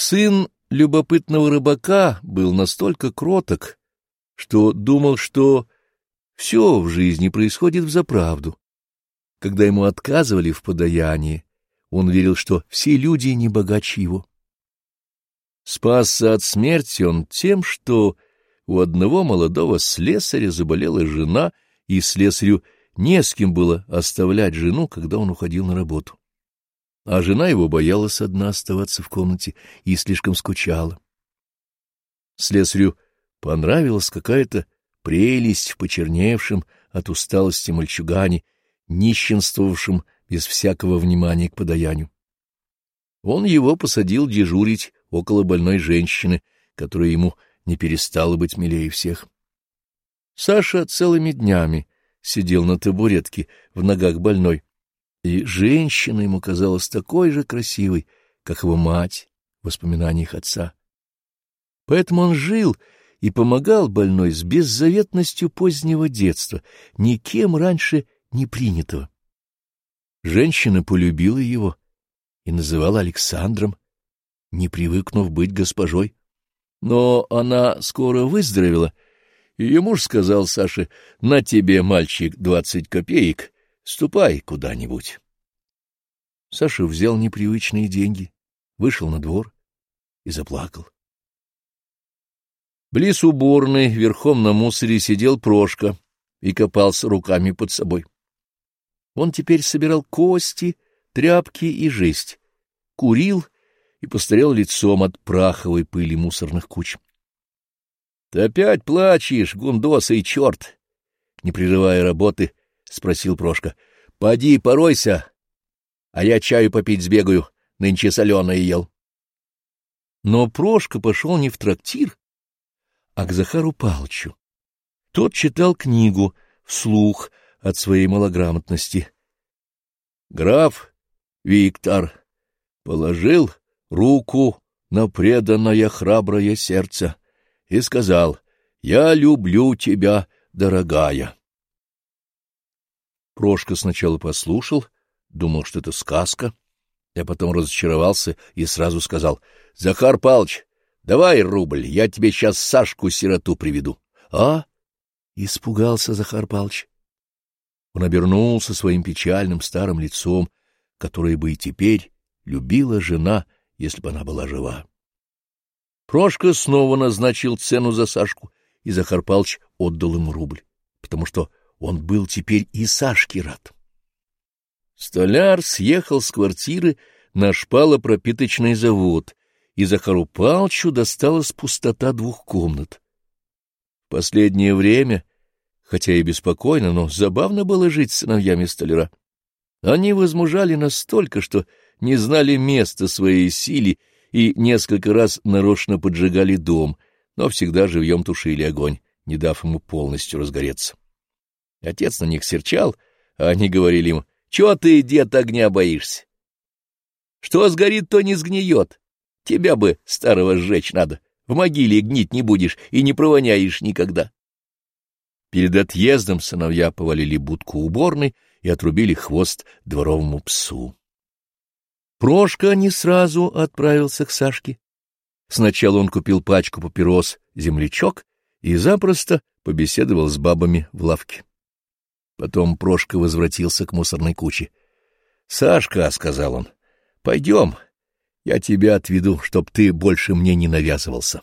Сын любопытного рыбака был настолько кроток, что думал, что все в жизни происходит взаправду. Когда ему отказывали в подаянии, он верил, что все люди не богаче его. Спасся от смерти он тем, что у одного молодого слесаря заболела жена, и слесарю не с кем было оставлять жену, когда он уходил на работу. А жена его боялась одна оставаться в комнате и слишком скучала. Слесарю понравилась какая-то прелесть в почерневшем от усталости мальчугане, нищенствовавшем без всякого внимания к подаянию. Он его посадил дежурить около больной женщины, которая ему не перестала быть милее всех. Саша целыми днями сидел на табуретке в ногах больной, и женщина ему казалась такой же красивой, как его мать в воспоминаниях отца. Поэтому он жил и помогал больной с беззаветностью позднего детства, никем раньше не принятого. Женщина полюбила его и называла Александром, не привыкнув быть госпожой. Но она скоро выздоровела, и ее муж сказал Саше, «На тебе, мальчик, двадцать копеек, ступай куда-нибудь». Саша взял непривычные деньги, вышел на двор и заплакал. Близ уборной, верхом на мусоре, сидел Прошка и копался руками под собой. Он теперь собирал кости, тряпки и жесть, курил и постарел лицом от праховой пыли мусорных куч. — Ты опять плачешь, гундоса и черт! — не прерывая работы, спросил Прошка. — Поди, поройся, а я чаю попить сбегаю, нынче соленое ел. Но Прошка пошел не в трактир, а к Захару Палчу. Тот читал книгу вслух от своей малограмотности. Граф Виктор положил руку на преданное храброе сердце и сказал «Я люблю тебя, дорогая». Прошка сначала послушал, думал, что это сказка, а потом разочаровался и сразу сказал «Захар Палч, давай рубль, я тебе сейчас Сашку-сироту приведу». «А?» — испугался Захар Палч. Он обернулся своим печальным старым лицом, которое бы и теперь любила жена, если бы она была жива. Прошка снова назначил цену за Сашку, и Захар Палыч отдал ему рубль, потому что он был теперь и Сашке рад. Столяр съехал с квартиры на шпалопропиточный завод, и Захару Палчу досталась пустота двух комнат. Последнее время, хотя и беспокойно, но забавно было жить с сыновьями столяра. Они возмужали настолько, что не знали места своей силе и несколько раз нарочно поджигали дом, но всегда живьем тушили огонь, не дав ему полностью разгореться. Отец на них серчал, а они говорили ему, «Чего ты, дед, огня боишься? Что сгорит, то не сгниет. Тебя бы, старого, сжечь надо. В могиле гнить не будешь и не провоняешь никогда». Перед отъездом сыновья повалили будку уборной и отрубили хвост дворовому псу. Прошка не сразу отправился к Сашке. Сначала он купил пачку папирос «Землячок» и запросто побеседовал с бабами в лавке. Потом Прошка возвратился к мусорной куче. — Сашка, — сказал он, — пойдем, я тебя отведу, чтоб ты больше мне не навязывался.